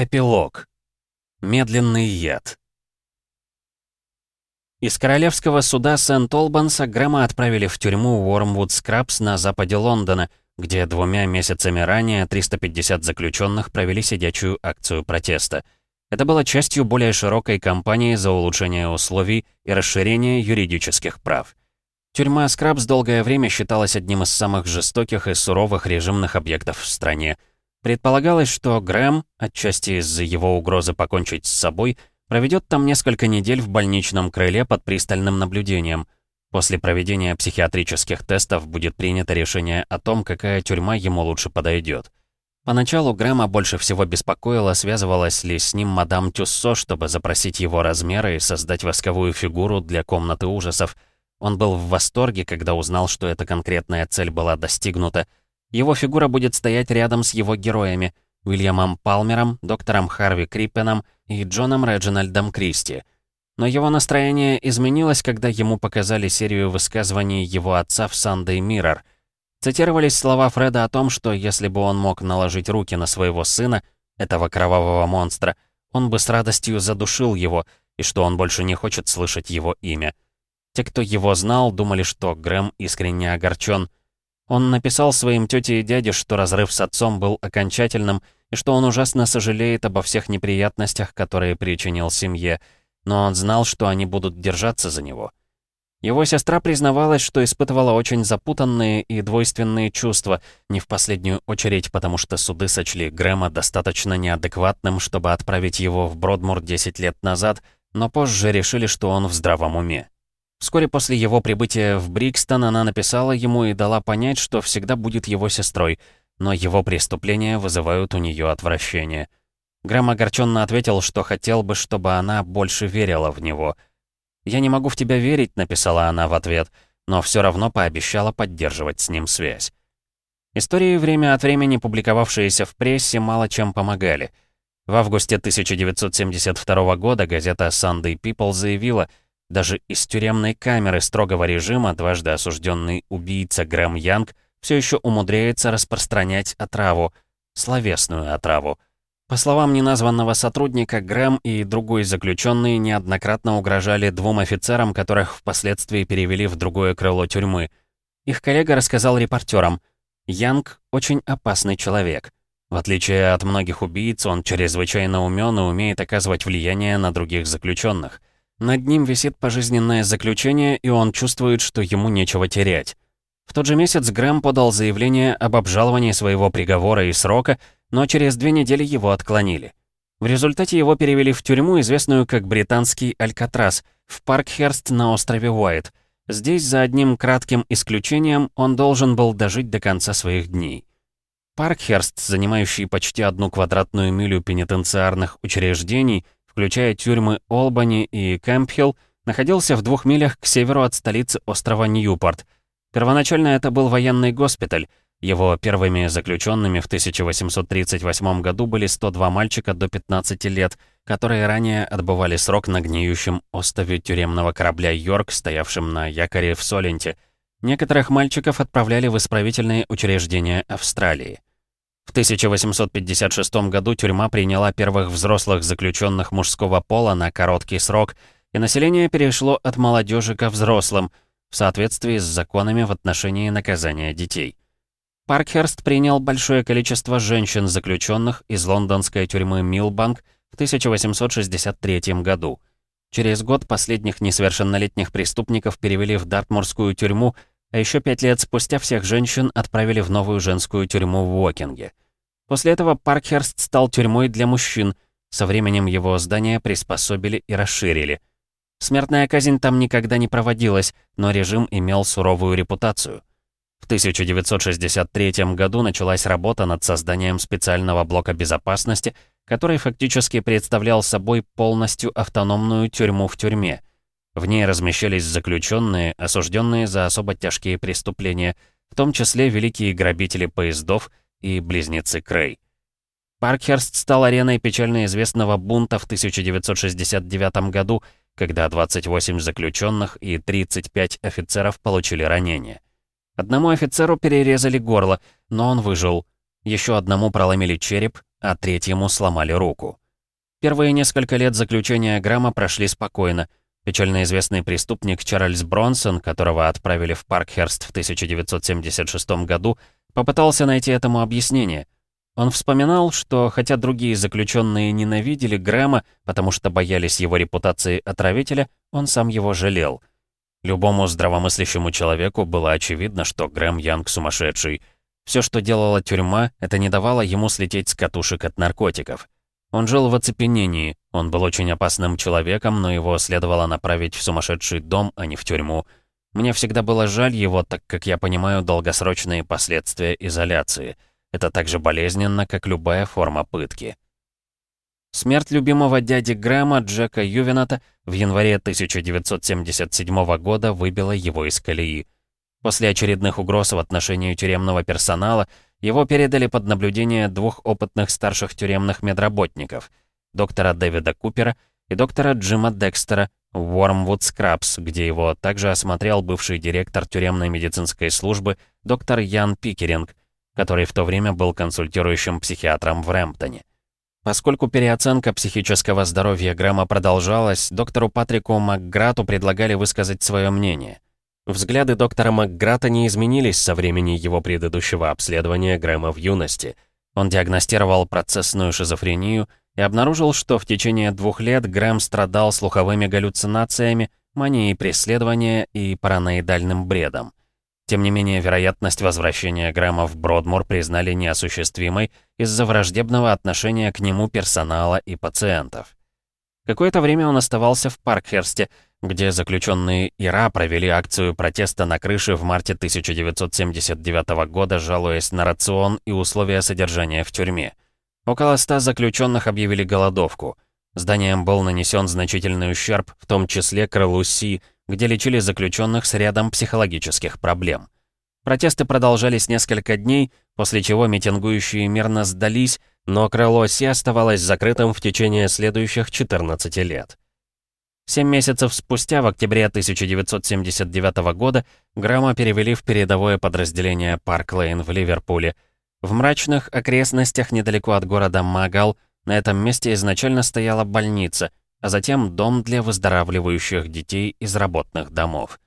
Эпилог. Медленный яд. Из королевского суда Сент-Олбанса Грэма отправили в тюрьму Уормвуд Скрабс на западе Лондона, где двумя месяцами ранее 350 заключенных провели сидячую акцию протеста. Это было частью более широкой кампании за улучшение условий и расширение юридических прав. Тюрьма Скрабс долгое время считалась одним из самых жестоких и суровых режимных объектов в стране – Предполагалось, что Грэм, отчасти из-за его угрозы покончить с собой, проведет там несколько недель в больничном крыле под пристальным наблюдением. После проведения психиатрических тестов будет принято решение о том, какая тюрьма ему лучше подойдет. Поначалу Грэма больше всего беспокоило, связывалась ли с ним мадам Тюссо, чтобы запросить его размеры и создать восковую фигуру для комнаты ужасов. Он был в восторге, когда узнал, что эта конкретная цель была достигнута, его фигура будет стоять рядом с его героями — Уильямом Палмером, доктором Харви Криппеном и Джоном Реджинальдом Кристи. Но его настроение изменилось, когда ему показали серию высказываний его отца в Sunday Mirror. Цитировались слова Фреда о том, что если бы он мог наложить руки на своего сына, этого кровавого монстра, он бы с радостью задушил его, и что он больше не хочет слышать его имя. Те, кто его знал, думали, что Грэм искренне огорчен — он написал своим тете и дяде, что разрыв с отцом был окончательным и что он ужасно сожалеет обо всех неприятностях, которые причинил семье, но он знал, что они будут держаться за него. Его сестра признавалась, что испытывала очень запутанные и двойственные чувства, не в последнюю очередь, потому что суды сочли Грэма достаточно неадекватным, чтобы отправить его в Бродмур 10 лет назад, но позже решили, что он в здравом уме. Вскоре после его прибытия в Брикстон она написала ему и дала понять, что всегда будет его сестрой, но его преступления вызывают у нее отвращение. Грэм огорченно ответил, что хотел бы, чтобы она больше верила в него. «Я не могу в тебя верить», — написала она в ответ, но все равно пообещала поддерживать с ним связь. Истории, время от времени публиковавшиеся в прессе, мало чем помогали. В августе 1972 года газета Sunday People заявила — даже из тюремной камеры строгого режима дважды осужденный убийца Грэм Янг все еще умудряется распространять отраву, словесную отраву. По словам неназванного сотрудника, Грэм и другой заключенный неоднократно угрожали двум офицерам, которых впоследствии перевели в другое крыло тюрьмы. Их коллега рассказал репортерам, Янг — очень опасный человек. В отличие от многих убийц, он чрезвычайно умен и умеет оказывать влияние на других заключенных. Над ним висит пожизненное заключение, и он чувствует, что ему нечего терять. В тот же месяц Грэм подал заявление об обжаловании своего приговора и срока, но через две недели его отклонили. В результате его перевели в тюрьму, известную как британский Алькатрас, в Паркхерст на острове Уайт. Здесь, за одним кратким исключением, он должен был дожить до конца своих дней. Паркхерст, занимающий почти одну квадратную милю пенитенциарных учреждений, включая тюрьмы Олбани и Кэмпхилл, находился в двух милях к северу от столицы острова Ньюпорт. Первоначально это был военный госпиталь. Его первыми заключенными в 1838 году были 102 мальчика до 15 лет, которые ранее отбывали срок на гниющем острове тюремного корабля «Йорк», стоявшем на якоре в Соленте. Некоторых мальчиков отправляли в исправительные учреждения Австралии. В 1856 году тюрьма приняла первых взрослых заключенных мужского пола на короткий срок, и население перешло от молодежи ко взрослым, в соответствии с законами в отношении наказания детей. Паркхерст принял большое количество женщин-заключенных из лондонской тюрьмы Милбанк в 1863 году. Через год последних несовершеннолетних преступников перевели в Дартмурскую тюрьму, а еще пять лет спустя всех женщин отправили в новую женскую тюрьму в Уокинге. После этого Паркхерст стал тюрьмой для мужчин, со временем его здание приспособили и расширили. Смертная казнь там никогда не проводилась, но режим имел суровую репутацию. В 1963 году началась работа над созданием специального блока безопасности, который фактически представлял собой полностью автономную тюрьму в тюрьме. В ней размещались заключенные, осужденные за особо тяжкие преступления, в том числе великие грабители поездов и близнецы Крей. Паркхерст стал ареной печально известного бунта в 1969 году, когда 28 заключенных и 35 офицеров получили ранения. Одному офицеру перерезали горло, но он выжил. Еще одному проломили череп, а третьему сломали руку. Первые несколько лет заключения Грэма прошли спокойно. Печально известный преступник Чарльз Бронсон, которого отправили в Паркхерст в 1976 году, попытался найти этому объяснение. Он вспоминал, что хотя другие заключенные ненавидели Грэма, потому что боялись его репутации отравителя, он сам его жалел. Любому здравомыслящему человеку было очевидно, что Грэм Янг сумасшедший. Все, что делала тюрьма, это не давало ему слететь с катушек от наркотиков. Он жил в оцепенении, он был очень опасным человеком, но его следовало направить в сумасшедший дом, а не в тюрьму. Мне всегда было жаль его, так как я понимаю долгосрочные последствия изоляции. Это так же болезненно, как любая форма пытки. Смерть любимого дяди Грэма, Джека Ювената, в январе 1977 года выбила его из колеи. После очередных угроз в отношении тюремного персонала его передали под наблюдение двух опытных старших тюремных медработников, доктора Дэвида Купера и доктора Джима Декстера в Уормвуд Скрабс, где его также осмотрел бывший директор тюремной медицинской службы доктор Ян Пикеринг, который в то время был консультирующим психиатром в Рэмптоне. Поскольку переоценка психического здоровья Грэма продолжалась, доктору Патрику Макграту предлагали высказать свое мнение. Взгляды доктора Макграта не изменились со времени его предыдущего обследования Грэма в юности. Он диагностировал процессную шизофрению и обнаружил, что в течение двух лет Грэм страдал слуховыми галлюцинациями, манией преследования и параноидальным бредом. Тем не менее, вероятность возвращения Грэма в Бродмур признали неосуществимой из-за враждебного отношения к нему персонала и пациентов. Какое-то время он оставался в Паркхерсте, где заключенные ИРА провели акцию протеста на крыше в марте 1979 года, жалуясь на рацион и условия содержания в тюрьме. Около ста заключенных объявили голодовку. Зданием был нанесен значительный ущерб, в том числе крылу Си, где лечили заключенных с рядом психологических проблем. Протесты продолжались несколько дней, после чего митингующие мирно сдались, но крыло Си оставалось закрытым в течение следующих 14 лет. Семь месяцев спустя, в октябре 1979 года, Грамма перевели в передовое подразделение Парк Лейн в Ливерпуле. В мрачных окрестностях недалеко от города Магал на этом месте изначально стояла больница, а затем дом для выздоравливающих детей из работных домов.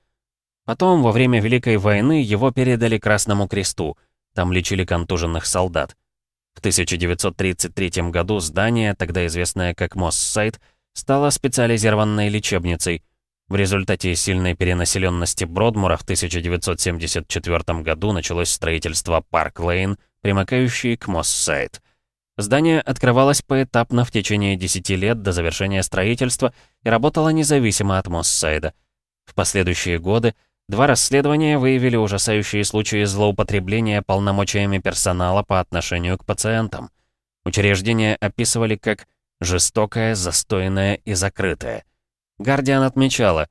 Потом, во время Великой войны, его передали Красному Кресту. Там лечили контуженных солдат. В 1933 году здание, тогда известное как Моссайт, стала специализированной лечебницей. В результате сильной перенаселенности Бродмура в 1974 году началось строительство Парк Лейн, примыкающий к Моссайт. Здание открывалось поэтапно в течение 10 лет до завершения строительства и работало независимо от Моссайда. В последующие годы два расследования выявили ужасающие случаи злоупотребления полномочиями персонала по отношению к пациентам. Учреждения описывали как Жестокая, застойная и закрытая. Гардиан отмечала,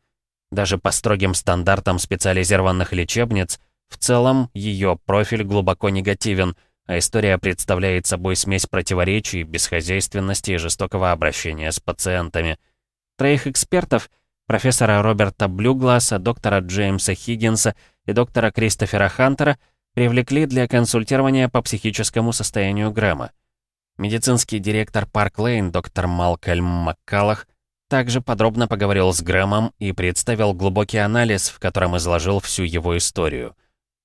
даже по строгим стандартам специализированных лечебниц, в целом ее профиль глубоко негативен, а история представляет собой смесь противоречий, бесхозяйственности и жестокого обращения с пациентами. Троих экспертов, профессора Роберта Блюгласа, доктора Джеймса Хиггинса и доктора Кристофера Хантера, привлекли для консультирования по психическому состоянию Грэма. Медицинский директор Парк Лейн, доктор Малкольм Маккалах, также подробно поговорил с Грэмом и представил глубокий анализ, в котором изложил всю его историю.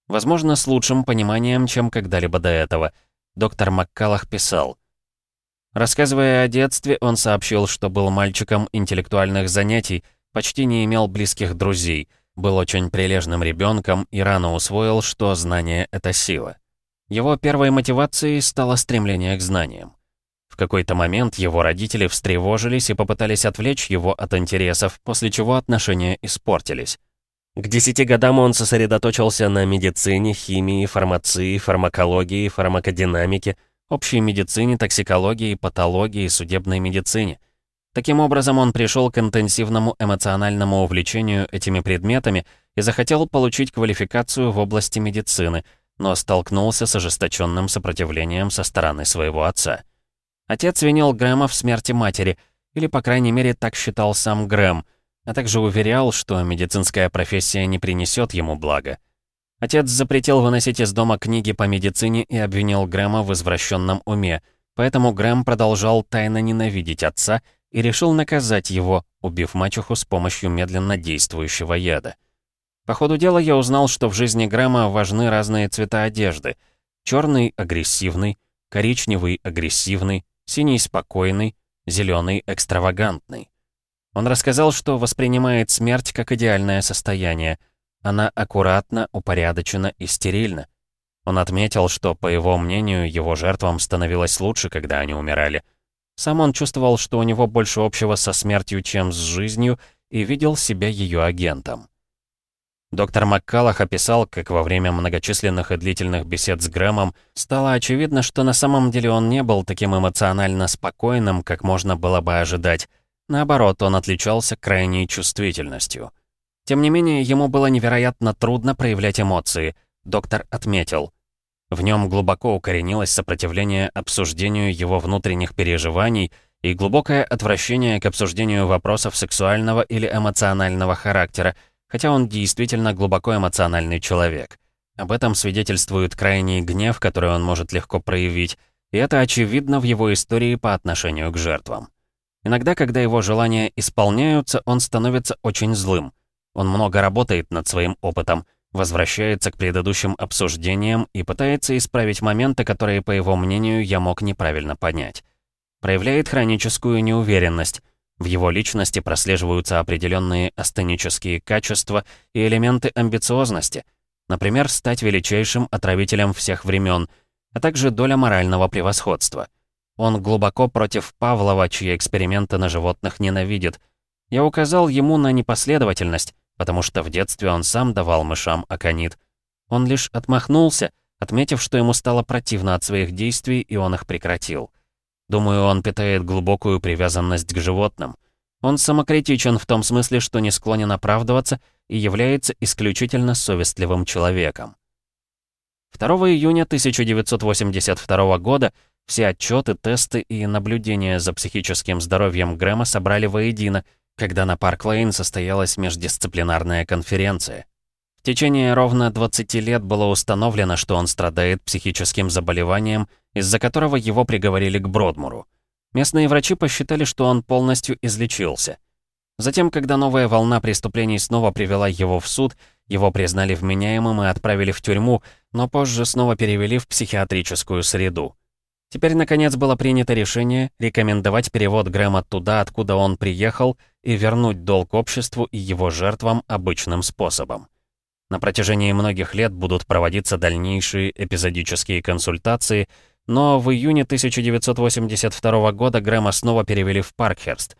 Возможно, с лучшим пониманием, чем когда-либо до этого. Доктор Маккалах писал. Рассказывая о детстве, он сообщил, что был мальчиком интеллектуальных занятий, почти не имел близких друзей, был очень прилежным ребенком и рано усвоил, что знание — это сила. Его первой мотивацией стало стремление к знаниям. В какой-то момент его родители встревожились и попытались отвлечь его от интересов, после чего отношения испортились. К десяти годам он сосредоточился на медицине, химии, фармации, фармакологии, фармакодинамике, общей медицине, токсикологии, патологии, судебной медицине. Таким образом, он пришел к интенсивному эмоциональному увлечению этими предметами и захотел получить квалификацию в области медицины – но столкнулся с ожесточенным сопротивлением со стороны своего отца. Отец винил Грэма в смерти матери, или, по крайней мере, так считал сам Грэм, а также уверял, что медицинская профессия не принесет ему блага. Отец запретил выносить из дома книги по медицине и обвинил Грэма в извращенном уме. Поэтому Грэм продолжал тайно ненавидеть отца и решил наказать его, убив мачеху с помощью медленно действующего яда. По ходу дела я узнал, что в жизни Грэма важны разные цвета одежды. Черный — агрессивный, коричневый — агрессивный, синий — спокойный, зеленый — экстравагантный. Он рассказал, что воспринимает смерть как идеальное состояние. Она аккуратна, упорядочена и стерильна. Он отметил, что, по его мнению, его жертвам становилось лучше, когда они умирали. Сам он чувствовал, что у него больше общего со смертью, чем с жизнью, и видел себя ее агентом. Доктор Маккалах описал, как во время многочисленных и длительных бесед с Грэмом стало очевидно, что на самом деле он не был таким эмоционально спокойным, как можно было бы ожидать. Наоборот, он отличался крайней чувствительностью. Тем не менее, ему было невероятно трудно проявлять эмоции, доктор отметил. В нем глубоко укоренилось сопротивление обсуждению его внутренних переживаний и глубокое отвращение к обсуждению вопросов сексуального или эмоционального характера, хотя он действительно глубоко эмоциональный человек. Об этом свидетельствует крайний гнев, который он может легко проявить, и это очевидно в его истории по отношению к жертвам. Иногда, когда его желания исполняются, он становится очень злым. Он много работает над своим опытом, возвращается к предыдущим обсуждениям и пытается исправить моменты, которые, по его мнению, я мог неправильно понять. Проявляет хроническую неуверенность, в его личности прослеживаются определенные астенические качества и элементы амбициозности, например, стать величайшим отравителем всех времен, а также доля морального превосходства. Он глубоко против Павлова, чьи эксперименты на животных ненавидит. Я указал ему на непоследовательность, потому что в детстве он сам давал мышам аконит. Он лишь отмахнулся, отметив, что ему стало противно от своих действий, и он их прекратил. Думаю, он питает глубокую привязанность к животным. Он самокритичен в том смысле, что не склонен оправдываться и является исключительно совестливым человеком. 2 июня 1982 года все отчеты, тесты и наблюдения за психическим здоровьем Грэма собрали воедино, когда на Парк-Лейн состоялась междисциплинарная конференция течение ровно 20 лет было установлено, что он страдает психическим заболеванием, из-за которого его приговорили к Бродмуру. Местные врачи посчитали, что он полностью излечился. Затем, когда новая волна преступлений снова привела его в суд, его признали вменяемым и отправили в тюрьму, но позже снова перевели в психиатрическую среду. Теперь, наконец, было принято решение рекомендовать перевод Грэма туда, откуда он приехал, и вернуть долг обществу и его жертвам обычным способом. На протяжении многих лет будут проводиться дальнейшие эпизодические консультации, но в июне 1982 года Грэма снова перевели в Паркхерст.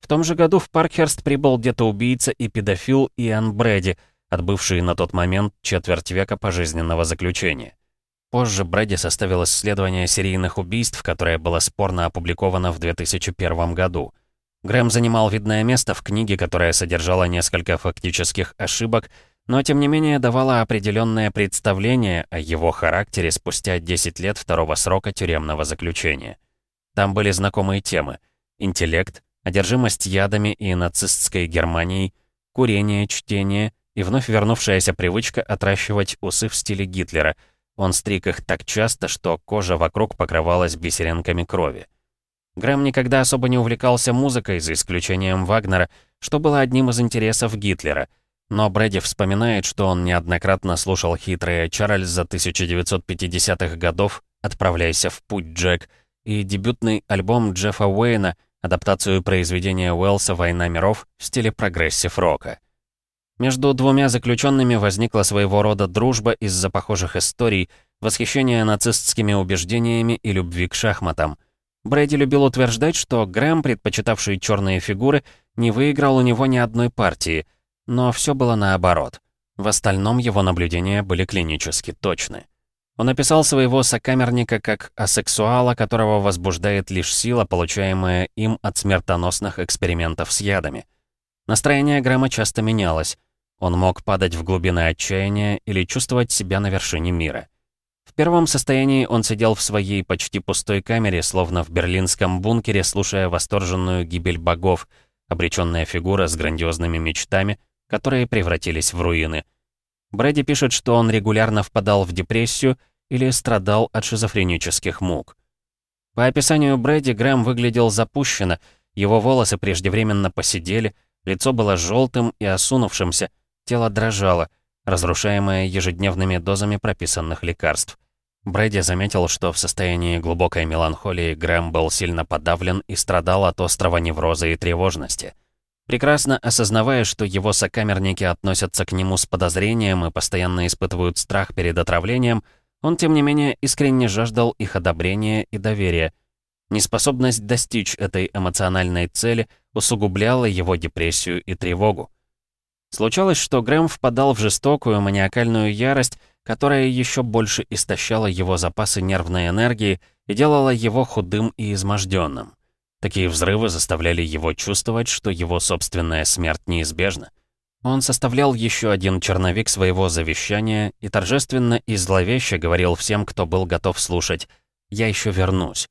В том же году в Паркхерст прибыл детоубийца и педофил Иэн Брэди, отбывший на тот момент четверть века пожизненного заключения. Позже Брэди составил исследование серийных убийств, которое было спорно опубликовано в 2001 году. Грэм занимал видное место в книге, которая содержала несколько фактических ошибок, но тем не менее давала определенное представление о его характере спустя 10 лет второго срока тюремного заключения. Там были знакомые темы — интеллект, одержимость ядами и нацистской Германией, курение, чтение и вновь вернувшаяся привычка отращивать усы в стиле Гитлера. Он стриг их так часто, что кожа вокруг покрывалась бисеринками крови. Грэм никогда особо не увлекался музыкой, за исключением Вагнера, что было одним из интересов Гитлера — но Брэди вспоминает, что он неоднократно слушал хитрые Чарльза 1950-х годов «Отправляйся в путь, Джек» и дебютный альбом Джеффа Уэйна, адаптацию произведения Уэллса «Война миров» в стиле прогрессив-рока. Между двумя заключенными возникла своего рода дружба из-за похожих историй, восхищения нацистскими убеждениями и любви к шахматам. Брэди любил утверждать, что Грэм, предпочитавший черные фигуры, не выиграл у него ни одной партии — но все было наоборот. В остальном его наблюдения были клинически точны. Он описал своего сокамерника как асексуала, которого возбуждает лишь сила, получаемая им от смертоносных экспериментов с ядами. Настроение Грэма часто менялось. Он мог падать в глубины отчаяния или чувствовать себя на вершине мира. В первом состоянии он сидел в своей почти пустой камере, словно в берлинском бункере, слушая восторженную гибель богов, обреченная фигура с грандиозными мечтами, которые превратились в руины. Брэди пишет, что он регулярно впадал в депрессию или страдал от шизофренических мук. По описанию Брэди, Грэм выглядел запущенно, его волосы преждевременно посидели, лицо было желтым и осунувшимся, тело дрожало, разрушаемое ежедневными дозами прописанных лекарств. Брэди заметил, что в состоянии глубокой меланхолии Грэм был сильно подавлен и страдал от острого невроза и тревожности. Прекрасно осознавая, что его сокамерники относятся к нему с подозрением и постоянно испытывают страх перед отравлением, он, тем не менее, искренне жаждал их одобрения и доверия. Неспособность достичь этой эмоциональной цели усугубляла его депрессию и тревогу. Случалось, что Грэм впадал в жестокую маниакальную ярость, которая еще больше истощала его запасы нервной энергии и делала его худым и изможденным. Такие взрывы заставляли его чувствовать, что его собственная смерть неизбежна. Он составлял еще один черновик своего завещания и торжественно и зловеще говорил всем, кто был готов слушать «Я еще вернусь».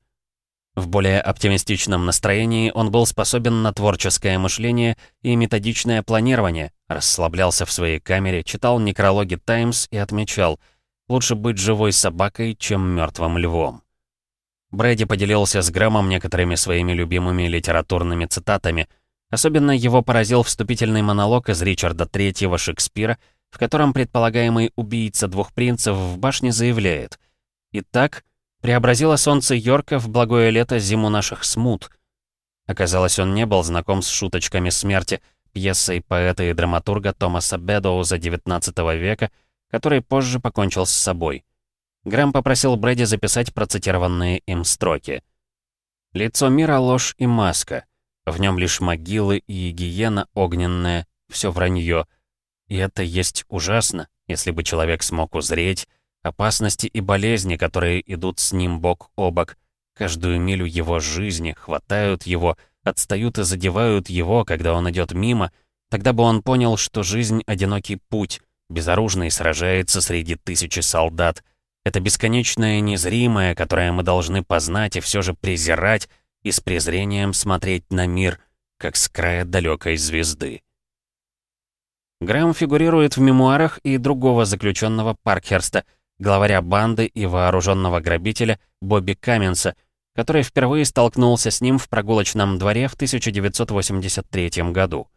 В более оптимистичном настроении он был способен на творческое мышление и методичное планирование, расслаблялся в своей камере, читал некрологи «Таймс» и отмечал «Лучше быть живой собакой, чем мертвым львом». Брэди поделился с Грэмом некоторыми своими любимыми литературными цитатами. Особенно его поразил вступительный монолог из Ричарда III Шекспира, в котором предполагаемый убийца двух принцев в башне заявляет «Итак, Преобразило солнце Йорка в благое лето зиму наших смут. Оказалось, он не был знаком с шуточками смерти, пьесой поэта и драматурга Томаса Бедоуза XIX века, который позже покончил с собой. Грэм попросил Брэди записать процитированные им строки. «Лицо мира — ложь и маска. В нем лишь могилы и гиена огненная, все вранье. И это есть ужасно, если бы человек смог узреть, Опасности и болезни, которые идут с ним бок о бок, каждую милю его жизни, хватают его, отстают и задевают его, когда он идет мимо, тогда бы он понял, что жизнь — одинокий путь, безоружный сражается среди тысячи солдат. Это бесконечное незримое, которое мы должны познать и все же презирать, и с презрением смотреть на мир, как с края далекой звезды. Грэм фигурирует в мемуарах и другого заключенного Паркхерста — главаря банды и вооруженного грабителя Бобби Каменса, который впервые столкнулся с ним в прогулочном дворе в 1983 году.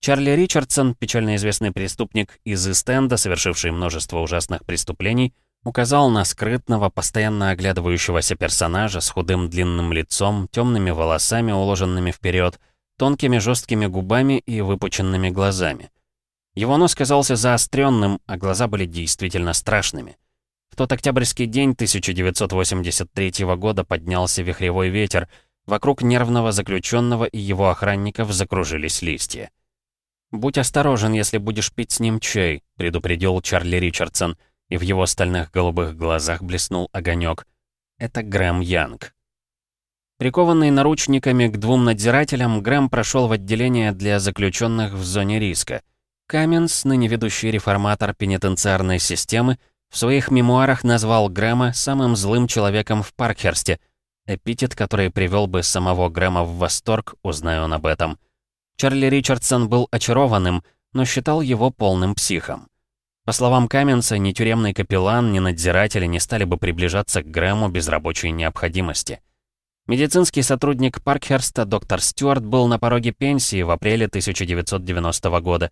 Чарли Ричардсон, печально известный преступник из Истенда, совершивший множество ужасных преступлений, указал на скрытного, постоянно оглядывающегося персонажа с худым длинным лицом, темными волосами, уложенными вперед, тонкими жесткими губами и выпученными глазами. Его нос казался заостренным, а глаза были действительно страшными. В тот октябрьский день 1983 года поднялся вихревой ветер. Вокруг нервного заключенного и его охранников закружились листья. «Будь осторожен, если будешь пить с ним чай», — предупредил Чарли Ричардсон, и в его стальных голубых глазах блеснул огонек. Это Грэм Янг. Прикованный наручниками к двум надзирателям, Грэм прошел в отделение для заключенных в зоне риска. Каменс, ныне ведущий реформатор пенитенциарной системы, в своих мемуарах назвал Грэма самым злым человеком в Паркхерсте, эпитет, который привел бы самого Грэма в восторг, узная он об этом. Чарли Ричардсон был очарованным, но считал его полным психом. По словам Каменса, ни тюремный капеллан, ни надзиратели не стали бы приближаться к Грэму без рабочей необходимости. Медицинский сотрудник Паркхерста доктор Стюарт был на пороге пенсии в апреле 1990 года.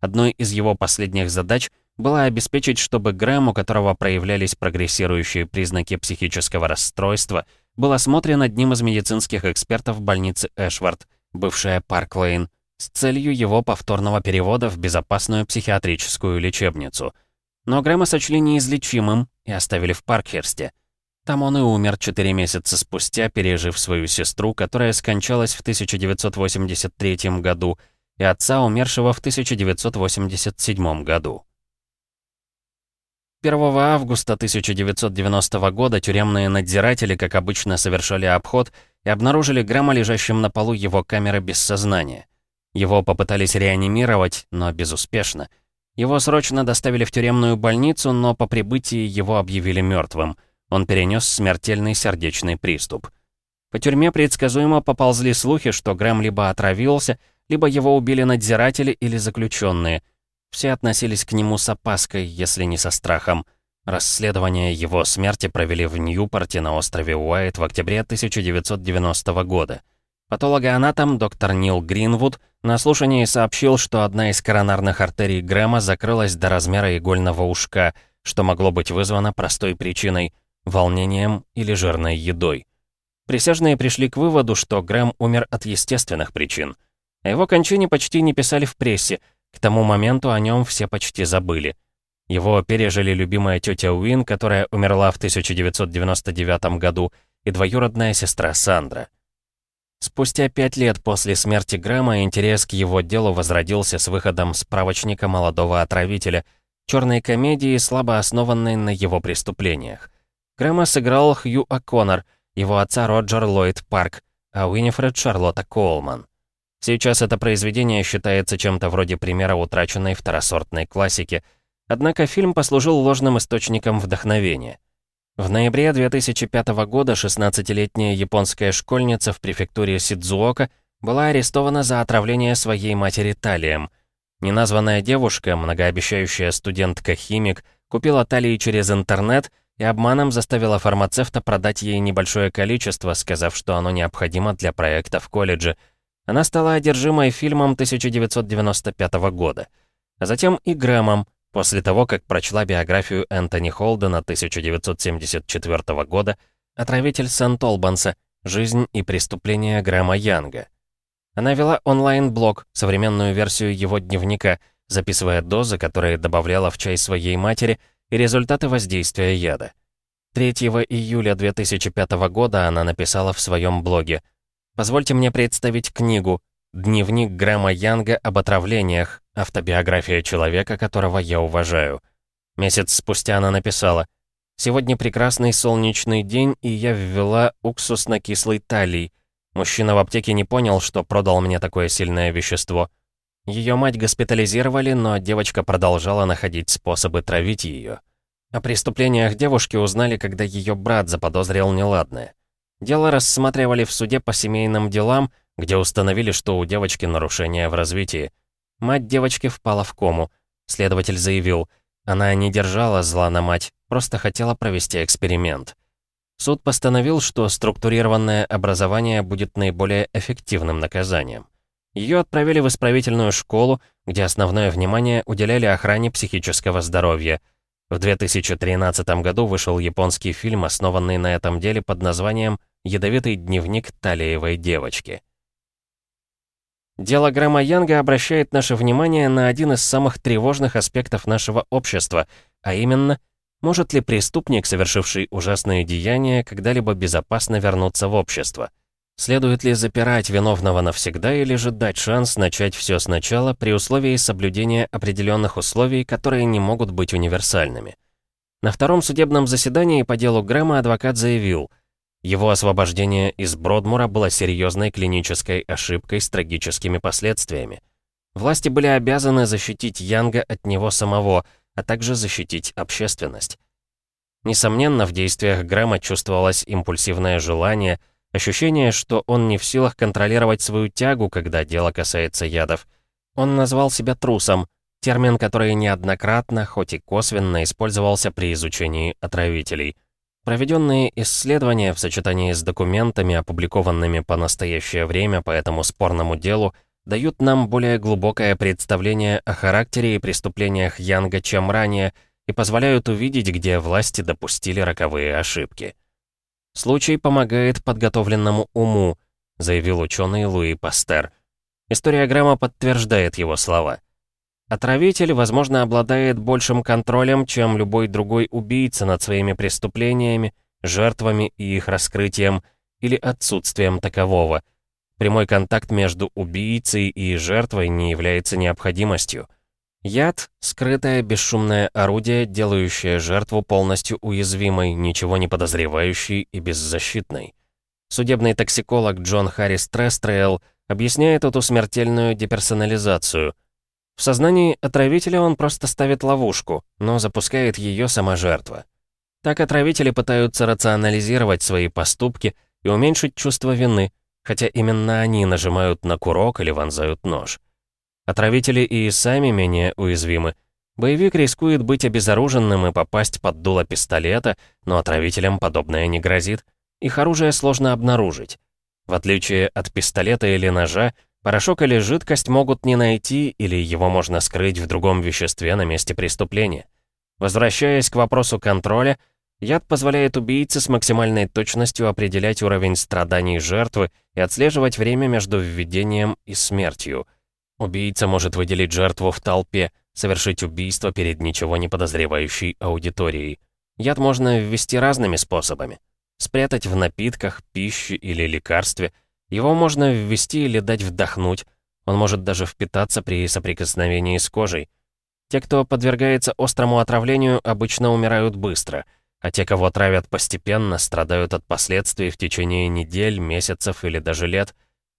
Одной из его последних задач — была обеспечить, чтобы Грэм, у которого проявлялись прогрессирующие признаки психического расстройства, был осмотрен одним из медицинских экспертов больницы Эшворт, бывшая Парк-Лейн, с целью его повторного перевода в безопасную психиатрическую лечебницу. Но Грэма сочли неизлечимым и оставили в Паркхерсте. Там он и умер четыре месяца спустя, пережив свою сестру, которая скончалась в 1983 году, и отца, умершего в 1987 году. 1 августа 1990 года тюремные надзиратели, как обычно, совершали обход и обнаружили Грэма лежащим на полу его камеры без сознания. Его попытались реанимировать, но безуспешно. Его срочно доставили в тюремную больницу, но по прибытии его объявили мертвым. Он перенес смертельный сердечный приступ. По тюрьме предсказуемо поползли слухи, что Грэм либо отравился, либо его убили надзиратели или заключенные – все относились к нему с опаской, если не со страхом. Расследование его смерти провели в Ньюпорте на острове Уайт в октябре 1990 года. Патологоанатом доктор Нил Гринвуд на слушании сообщил, что одна из коронарных артерий Грэма закрылась до размера игольного ушка, что могло быть вызвано простой причиной – волнением или жирной едой. Присяжные пришли к выводу, что Грэм умер от естественных причин. О его кончине почти не писали в прессе, к тому моменту о нем все почти забыли. Его пережили любимая тетя Уин, которая умерла в 1999 году, и двоюродная сестра Сандра. Спустя пять лет после смерти Грэма интерес к его делу возродился с выходом справочника молодого отравителя, черной комедии, слабо основанной на его преступлениях. Грэма сыграл Хью О'Коннор, его отца Роджер Ллойд Парк, а Уинифред Шарлотта Коулман. Сейчас это произведение считается чем-то вроде примера утраченной второсортной классики — Однако фильм послужил ложным источником вдохновения. В ноябре 2005 года 16-летняя японская школьница в префектуре Сидзуока была арестована за отравление своей матери талием. Неназванная девушка, многообещающая студентка-химик, купила талии через интернет и обманом заставила фармацевта продать ей небольшое количество, сказав, что оно необходимо для проекта в колледже. Она стала одержимой фильмом 1995 года, а затем и Грэмом, После того, как прочла биографию Энтони Холдена 1974 года «Отравитель Сент-Олбанса. Жизнь и преступления Грэма Янга». Она вела онлайн-блог, современную версию его дневника, записывая дозы, которые добавляла в чай своей матери, и результаты воздействия яда. 3 июля 2005 года она написала в своем блоге «Позвольте мне представить книгу Дневник Грэма Янга об отравлениях, автобиография человека, которого я уважаю. Месяц спустя она написала «Сегодня прекрасный солнечный день, и я ввела уксус на кислый талий. Мужчина в аптеке не понял, что продал мне такое сильное вещество. Ее мать госпитализировали, но девочка продолжала находить способы травить ее. О преступлениях девушки узнали, когда ее брат заподозрил неладное. Дело рассматривали в суде по семейным делам, где установили, что у девочки нарушение в развитии. Мать девочки впала в кому. Следователь заявил, она не держала зла на мать, просто хотела провести эксперимент. Суд постановил, что структурированное образование будет наиболее эффективным наказанием. Ее отправили в исправительную школу, где основное внимание уделяли охране психического здоровья. В 2013 году вышел японский фильм, основанный на этом деле под названием «Ядовитый дневник Талиевой девочки». Дело Грэма Янга обращает наше внимание на один из самых тревожных аспектов нашего общества, а именно, может ли преступник, совершивший ужасные деяния, когда-либо безопасно вернуться в общество? Следует ли запирать виновного навсегда или же дать шанс начать все сначала при условии соблюдения определенных условий, которые не могут быть универсальными? На втором судебном заседании по делу Грэма адвокат заявил – его освобождение из Бродмура было серьезной клинической ошибкой с трагическими последствиями. Власти были обязаны защитить Янга от него самого, а также защитить общественность. Несомненно, в действиях Грэма чувствовалось импульсивное желание, ощущение, что он не в силах контролировать свою тягу, когда дело касается ядов. Он назвал себя трусом, термин, который неоднократно, хоть и косвенно, использовался при изучении отравителей – Проведенные исследования в сочетании с документами, опубликованными по настоящее время по этому спорному делу, дают нам более глубокое представление о характере и преступлениях Янга, чем ранее, и позволяют увидеть, где власти допустили роковые ошибки. «Случай помогает подготовленному уму», заявил ученый Луи Пастер. История Грамма подтверждает его слова. Отравитель, возможно, обладает большим контролем, чем любой другой убийца над своими преступлениями, жертвами и их раскрытием, или отсутствием такового. Прямой контакт между убийцей и жертвой не является необходимостью. Яд — скрытое бесшумное орудие, делающее жертву полностью уязвимой, ничего не подозревающей и беззащитной. Судебный токсиколог Джон Харрис Трестрейл объясняет эту смертельную деперсонализацию — в сознании отравителя он просто ставит ловушку, но запускает ее сама жертва. Так отравители пытаются рационализировать свои поступки и уменьшить чувство вины, хотя именно они нажимают на курок или вонзают нож. Отравители и сами менее уязвимы. Боевик рискует быть обезоруженным и попасть под дуло пистолета, но отравителям подобное не грозит. Их оружие сложно обнаружить. В отличие от пистолета или ножа, порошок или жидкость могут не найти или его можно скрыть в другом веществе на месте преступления. Возвращаясь к вопросу контроля, яд позволяет убийце с максимальной точностью определять уровень страданий жертвы и отслеживать время между введением и смертью. Убийца может выделить жертву в толпе, совершить убийство перед ничего не подозревающей аудиторией. Яд можно ввести разными способами. Спрятать в напитках, пище или лекарстве. Его можно ввести или дать вдохнуть. Он может даже впитаться при соприкосновении с кожей. Те, кто подвергается острому отравлению, обычно умирают быстро, а те, кого травят постепенно, страдают от последствий в течение недель, месяцев или даже лет.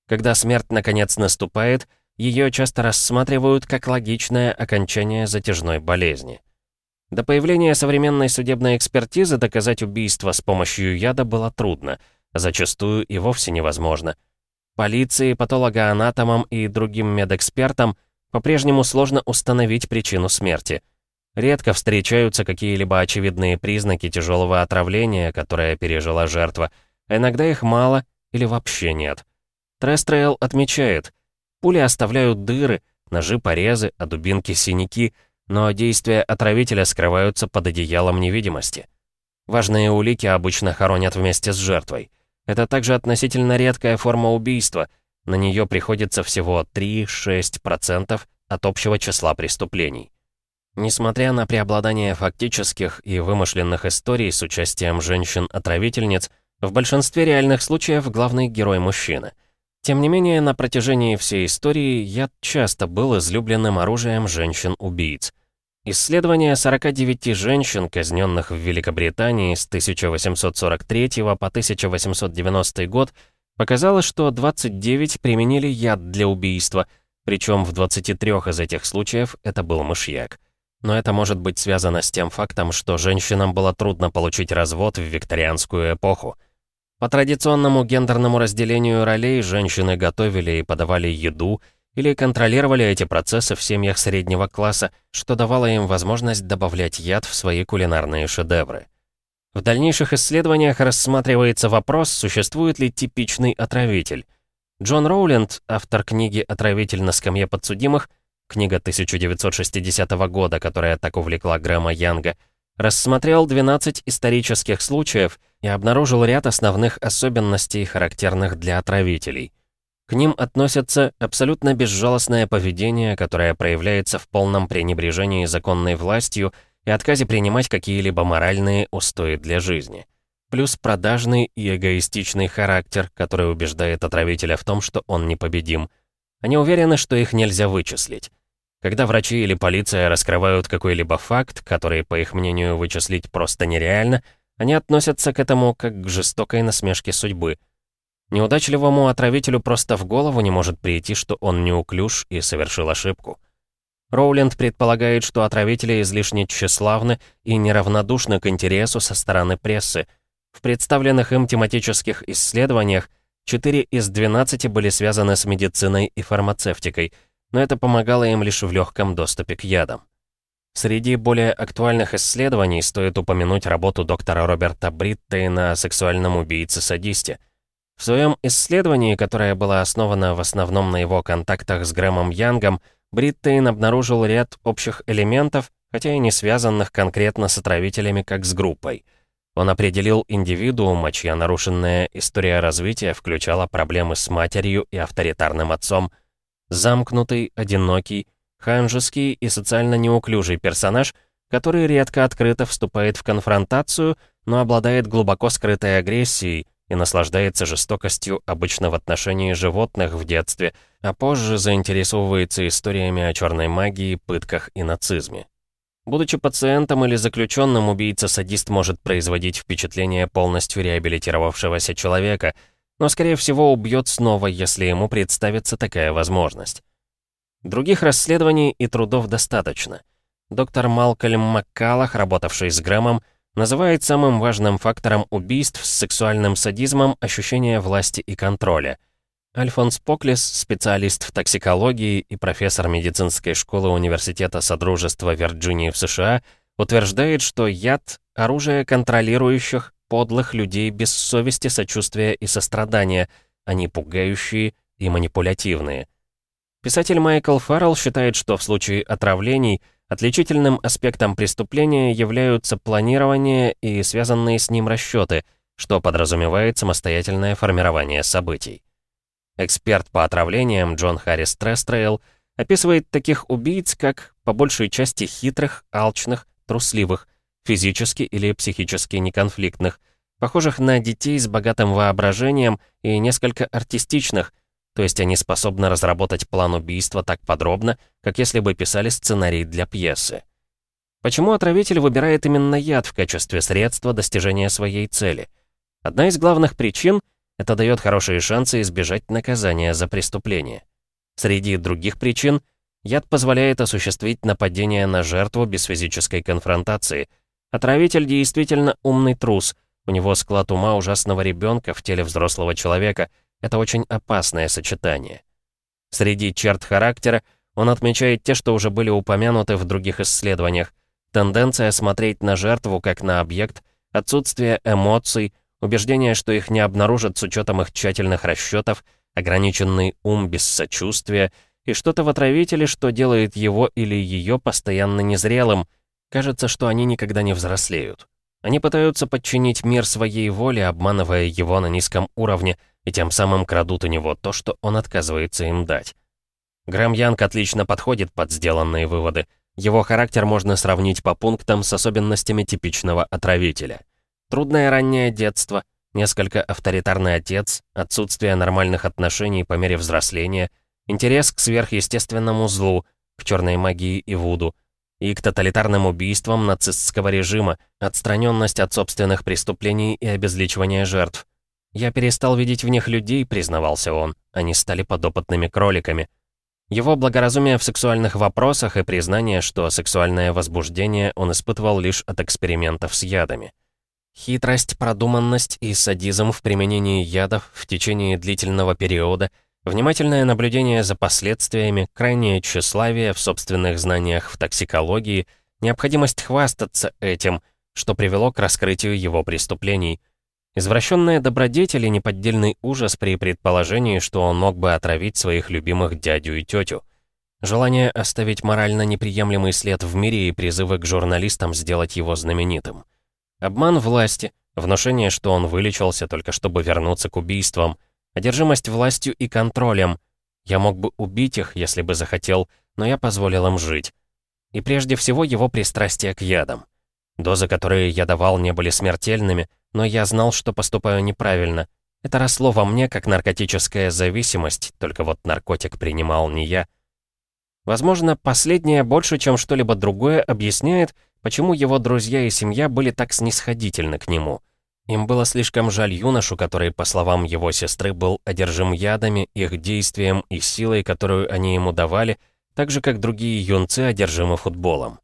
Когда смерть наконец наступает — ее часто рассматривают как логичное окончание затяжной болезни. До появления современной судебной экспертизы доказать убийство с помощью яда было трудно, зачастую и вовсе невозможно. Полиции, патологоанатомам и другим медэкспертам по-прежнему сложно установить причину смерти. Редко встречаются какие-либо очевидные признаки тяжелого отравления, которое пережила жертва, а иногда их мало или вообще нет. Трестрейл отмечает – Пули оставляют дыры, ножи порезы, а дубинки синяки, но действия отравителя скрываются под одеялом невидимости. Важные улики обычно хоронят вместе с жертвой. Это также относительно редкая форма убийства. На нее приходится всего 3-6% от общего числа преступлений. Несмотря на преобладание фактических и вымышленных историй с участием женщин-отравительниц, в большинстве реальных случаев главный герой мужчина — тем не менее, на протяжении всей истории яд часто был излюбленным оружием женщин-убийц. Исследование 49 женщин, казненных в Великобритании с 1843 по 1890 год, показало, что 29 применили яд для убийства, причем в 23 из этих случаев это был мышьяк. Но это может быть связано с тем фактом, что женщинам было трудно получить развод в викторианскую эпоху. По традиционному гендерному разделению ролей женщины готовили и подавали еду или контролировали эти процессы в семьях среднего класса, что давало им возможность добавлять яд в свои кулинарные шедевры. В дальнейших исследованиях рассматривается вопрос, существует ли типичный отравитель. Джон Роуленд, автор книги «Отравитель на скамье подсудимых», книга 1960 года, которая так увлекла Грэма Янга, рассмотрел 12 исторических случаев и обнаружил ряд основных особенностей, характерных для отравителей. К ним относятся абсолютно безжалостное поведение, которое проявляется в полном пренебрежении законной властью и отказе принимать какие-либо моральные устои для жизни. Плюс продажный и эгоистичный характер, который убеждает отравителя в том, что он непобедим. Они уверены, что их нельзя вычислить. Когда врачи или полиция раскрывают какой-либо факт, который, по их мнению, вычислить просто нереально, они относятся к этому как к жестокой насмешке судьбы. Неудачливому отравителю просто в голову не может прийти, что он неуклюж и совершил ошибку. Роуленд предполагает, что отравители излишне тщеславны и неравнодушны к интересу со стороны прессы. В представленных им тематических исследованиях 4 из 12 были связаны с медициной и фармацевтикой — но это помогало им лишь в легком доступе к ядам. Среди более актуальных исследований стоит упомянуть работу доктора Роберта Бриттейна о сексуальном убийце-садисте. В своем исследовании, которое было основано в основном на его контактах с Грэмом Янгом, Бриттейн обнаружил ряд общих элементов, хотя и не связанных конкретно с отравителями как с группой. Он определил индивидуума, чья нарушенная история развития включала проблемы с матерью и авторитарным отцом – Замкнутый, одинокий, ханжеский и социально неуклюжий персонаж, который редко открыто вступает в конфронтацию, но обладает глубоко скрытой агрессией и наслаждается жестокостью обычно в отношении животных в детстве, а позже заинтересовывается историями о черной магии, пытках и нацизме. Будучи пациентом или заключенным, убийца-садист может производить впечатление полностью реабилитировавшегося человека — но, скорее всего, убьет снова, если ему представится такая возможность. Других расследований и трудов достаточно. Доктор Малкольм Маккалах, работавший с Грэмом, называет самым важным фактором убийств с сексуальным садизмом ощущение власти и контроля. Альфонс Поклис, специалист в токсикологии и профессор медицинской школы Университета Содружества Вирджинии в США, утверждает, что яд — оружие контролирующих, подлых людей без совести, сочувствия и сострадания, они пугающие и манипулятивные. Писатель Майкл Фаррелл считает, что в случае отравлений отличительным аспектом преступления являются планирование и связанные с ним расчеты, что подразумевает самостоятельное формирование событий. Эксперт по отравлениям Джон Харрис Трестрейл описывает таких убийц как по большей части хитрых, алчных, трусливых, физически или психически неконфликтных, похожих на детей с богатым воображением и несколько артистичных, то есть они способны разработать план убийства так подробно, как если бы писали сценарий для пьесы. Почему отравитель выбирает именно яд в качестве средства достижения своей цели? Одна из главных причин — это дает хорошие шансы избежать наказания за преступление. Среди других причин, яд позволяет осуществить нападение на жертву без физической конфронтации. Отравитель действительно умный трус, у него склад ума ужасного ребенка в теле взрослого человека. Это очень опасное сочетание. Среди черт характера он отмечает те, что уже были упомянуты в других исследованиях. Тенденция смотреть на жертву как на объект, отсутствие эмоций, убеждение, что их не обнаружат с учетом их тщательных расчетов, ограниченный ум без сочувствия и что-то в отравителе, что делает его или ее постоянно незрелым. Кажется, что они никогда не взрослеют. Они пытаются подчинить мир своей воле, обманывая его на низком уровне, и тем самым крадут у него то, что он отказывается им дать. Грэм Янг отлично подходит под сделанные выводы. Его характер можно сравнить по пунктам с особенностями типичного отравителя — Трудное раннее детство, несколько авторитарный отец, отсутствие нормальных отношений по мере взросления, интерес к сверхъестественному злу, к черной магии и вуду, и к тоталитарным убийствам нацистского режима, отстраненность от собственных преступлений и обезличивание жертв. «Я перестал видеть в них людей», — признавался он, они стали подопытными кроликами. Его благоразумие в сексуальных вопросах и признание, что сексуальное возбуждение он испытывал лишь от экспериментов с ядами. Хитрость, продуманность и садизм в применении ядов в течение длительного периода, внимательное наблюдение за последствиями, крайнее тщеславие в собственных знаниях в токсикологии, необходимость хвастаться этим, что привело к раскрытию его преступлений. Извращенные добродетели, неподдельный ужас при предположении, что он мог бы отравить своих любимых дядю и тетю. Желание оставить морально неприемлемый след в мире и призывы к журналистам сделать его знаменитым. Обман власти, внушение, что он вылечился только чтобы вернуться к убийствам, одержимость властью и контролем. Я мог бы убить их, если бы захотел, но я позволил им жить. И прежде всего его пристрастие к ядам. Дозы, которые я давал, не были смертельными, но я знал, что поступаю неправильно. Это росло во мне, как наркотическая зависимость, только вот наркотик принимал не я. Возможно, последнее больше, чем что-либо другое, объясняет, почему его друзья и семья были так снисходительны к нему. Им было слишком жаль юношу, который, по словам его сестры, был одержим ядами, их действием и силой, которую они ему давали, так же, как другие юнцы одержимы футболом.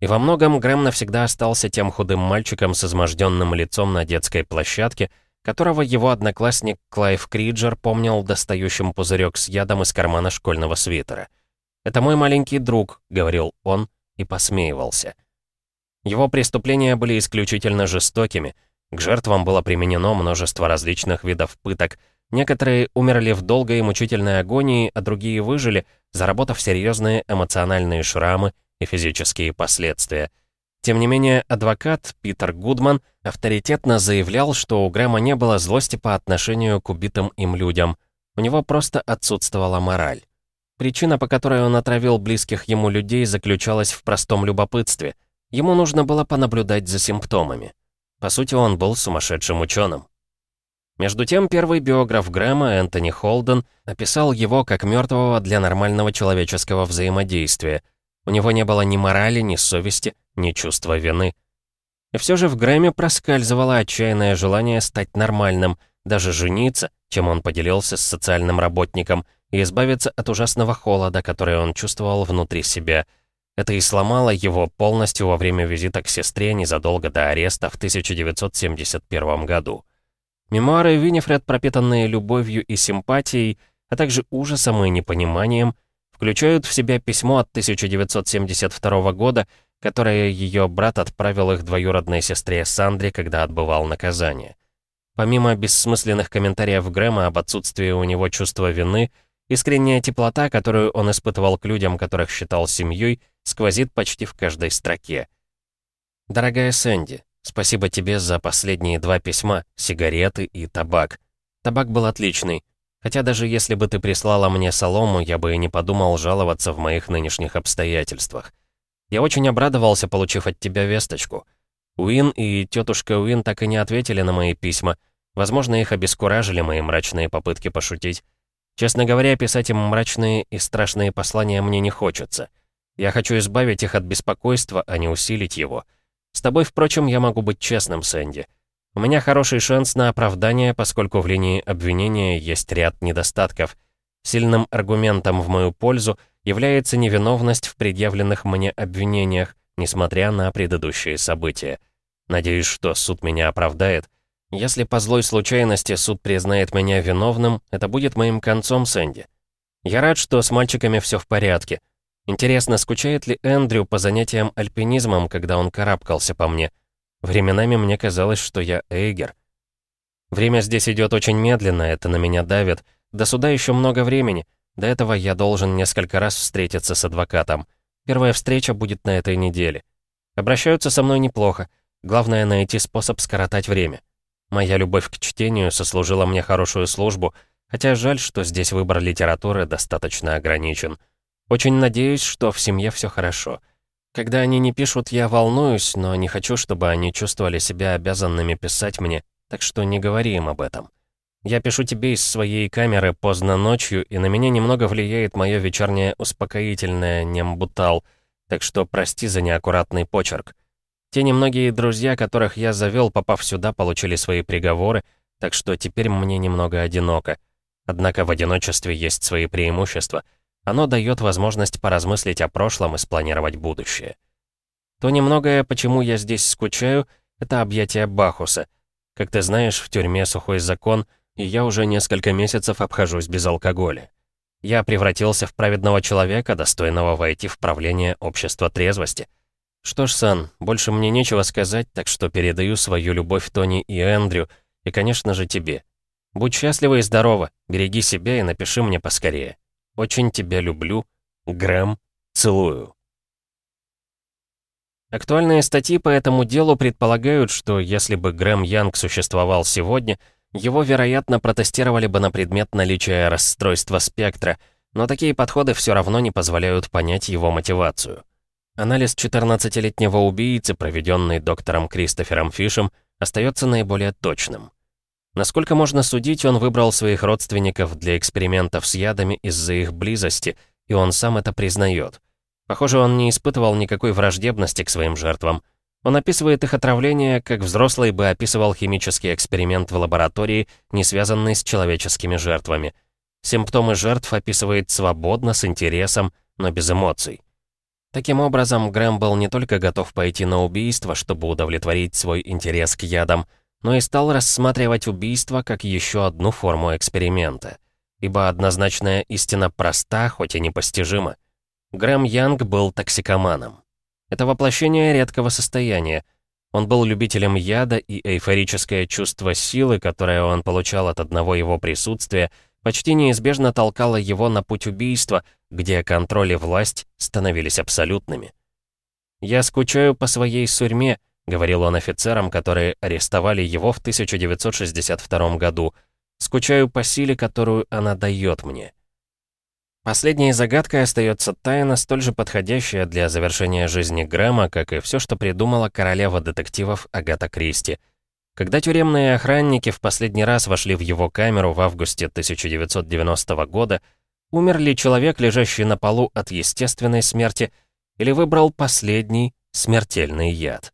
И во многом Грэм навсегда остался тем худым мальчиком с изможденным лицом на детской площадке, которого его одноклассник Клайв Криджер помнил достающим пузырек с ядом из кармана школьного свитера. «Это мой маленький друг», — говорил он и посмеивался. Его преступления были исключительно жестокими. К жертвам было применено множество различных видов пыток. Некоторые умерли в долгой и мучительной агонии, а другие выжили, заработав серьезные эмоциональные шрамы и физические последствия. Тем не менее, адвокат Питер Гудман авторитетно заявлял, что у Грэма не было злости по отношению к убитым им людям. У него просто отсутствовала мораль. Причина, по которой он отравил близких ему людей, заключалась в простом любопытстве — Ему нужно было понаблюдать за симптомами. По сути, он был сумасшедшим ученым. Между тем, первый биограф Грэма, Энтони Холден, описал его как мертвого для нормального человеческого взаимодействия. У него не было ни морали, ни совести, ни чувства вины. И все же в Грэме проскальзывало отчаянное желание стать нормальным, даже жениться, чем он поделился с социальным работником, и избавиться от ужасного холода, который он чувствовал внутри себя – это и сломало его полностью во время визита к сестре незадолго до ареста в 1971 году. Мемуары Винифред, пропитанные любовью и симпатией, а также ужасом и непониманием, включают в себя письмо от 1972 года, которое ее брат отправил их двоюродной сестре Сандре, когда отбывал наказание. Помимо бессмысленных комментариев Грэма об отсутствии у него чувства вины, искренняя теплота, которую он испытывал к людям, которых считал семьей, сквозит почти в каждой строке. «Дорогая Сэнди, спасибо тебе за последние два письма, сигареты и табак. Табак был отличный. Хотя даже если бы ты прислала мне солому, я бы и не подумал жаловаться в моих нынешних обстоятельствах. Я очень обрадовался, получив от тебя весточку. Уин и тетушка Уин так и не ответили на мои письма. Возможно, их обескуражили мои мрачные попытки пошутить. Честно говоря, писать им мрачные и страшные послания мне не хочется. Я хочу избавить их от беспокойства, а не усилить его. С тобой, впрочем, я могу быть честным, Сэнди. У меня хороший шанс на оправдание, поскольку в линии обвинения есть ряд недостатков. Сильным аргументом в мою пользу является невиновность в предъявленных мне обвинениях, несмотря на предыдущие события. Надеюсь, что суд меня оправдает. Если по злой случайности суд признает меня виновным, это будет моим концом, Сэнди. Я рад, что с мальчиками все в порядке. Интересно, скучает ли Эндрю по занятиям альпинизмом, когда он карабкался по мне? Временами мне казалось, что я Эйгер. Время здесь идет очень медленно, это на меня давит. До суда еще много времени. До этого я должен несколько раз встретиться с адвокатом. Первая встреча будет на этой неделе. Обращаются со мной неплохо. Главное найти способ скоротать время. Моя любовь к чтению сослужила мне хорошую службу, хотя жаль, что здесь выбор литературы достаточно ограничен. Очень надеюсь, что в семье все хорошо. Когда они не пишут, я волнуюсь, но не хочу, чтобы они чувствовали себя обязанными писать мне, так что не говори им об этом. Я пишу тебе из своей камеры поздно ночью, и на меня немного влияет мое вечернее успокоительное нембутал, так что прости за неаккуратный почерк. Те немногие друзья, которых я завел, попав сюда, получили свои приговоры, так что теперь мне немного одиноко. Однако в одиночестве есть свои преимущества — оно дает возможность поразмыслить о прошлом и спланировать будущее. То немногое, почему я здесь скучаю, это объятие Бахуса. Как ты знаешь, в тюрьме сухой закон, и я уже несколько месяцев обхожусь без алкоголя. Я превратился в праведного человека, достойного войти в правление общества трезвости. Что ж, Сан, больше мне нечего сказать, так что передаю свою любовь Тони и Эндрю, и, конечно же, тебе. Будь счастлива и здорова, береги себя и напиши мне поскорее. Очень тебя люблю. Грэм. Целую. Актуальные статьи по этому делу предполагают, что если бы Грэм Янг существовал сегодня, его, вероятно, протестировали бы на предмет наличия расстройства спектра, но такие подходы все равно не позволяют понять его мотивацию. Анализ 14-летнего убийцы, проведенный доктором Кристофером Фишем, остается наиболее точным. Насколько можно судить, он выбрал своих родственников для экспериментов с ядами из-за их близости, и он сам это признает. Похоже, он не испытывал никакой враждебности к своим жертвам. Он описывает их отравление, как взрослый бы описывал химический эксперимент в лаборатории, не связанный с человеческими жертвами. Симптомы жертв описывает свободно, с интересом, но без эмоций. Таким образом, Грэм был не только готов пойти на убийство, чтобы удовлетворить свой интерес к ядам, но и стал рассматривать убийство как еще одну форму эксперимента. Ибо однозначная истина проста, хоть и непостижима. Грэм Янг был токсикоманом. Это воплощение редкого состояния. Он был любителем яда, и эйфорическое чувство силы, которое он получал от одного его присутствия, почти неизбежно толкало его на путь убийства, где контроль и власть становились абсолютными. «Я скучаю по своей сурьме», говорил он офицерам, которые арестовали его в 1962 году. «Скучаю по силе, которую она дает мне». Последней загадкой остается тайна, столь же подходящая для завершения жизни Грэма, как и все, что придумала королева детективов Агата Кристи. Когда тюремные охранники в последний раз вошли в его камеру в августе 1990 года, умер ли человек, лежащий на полу от естественной смерти, или выбрал последний смертельный яд?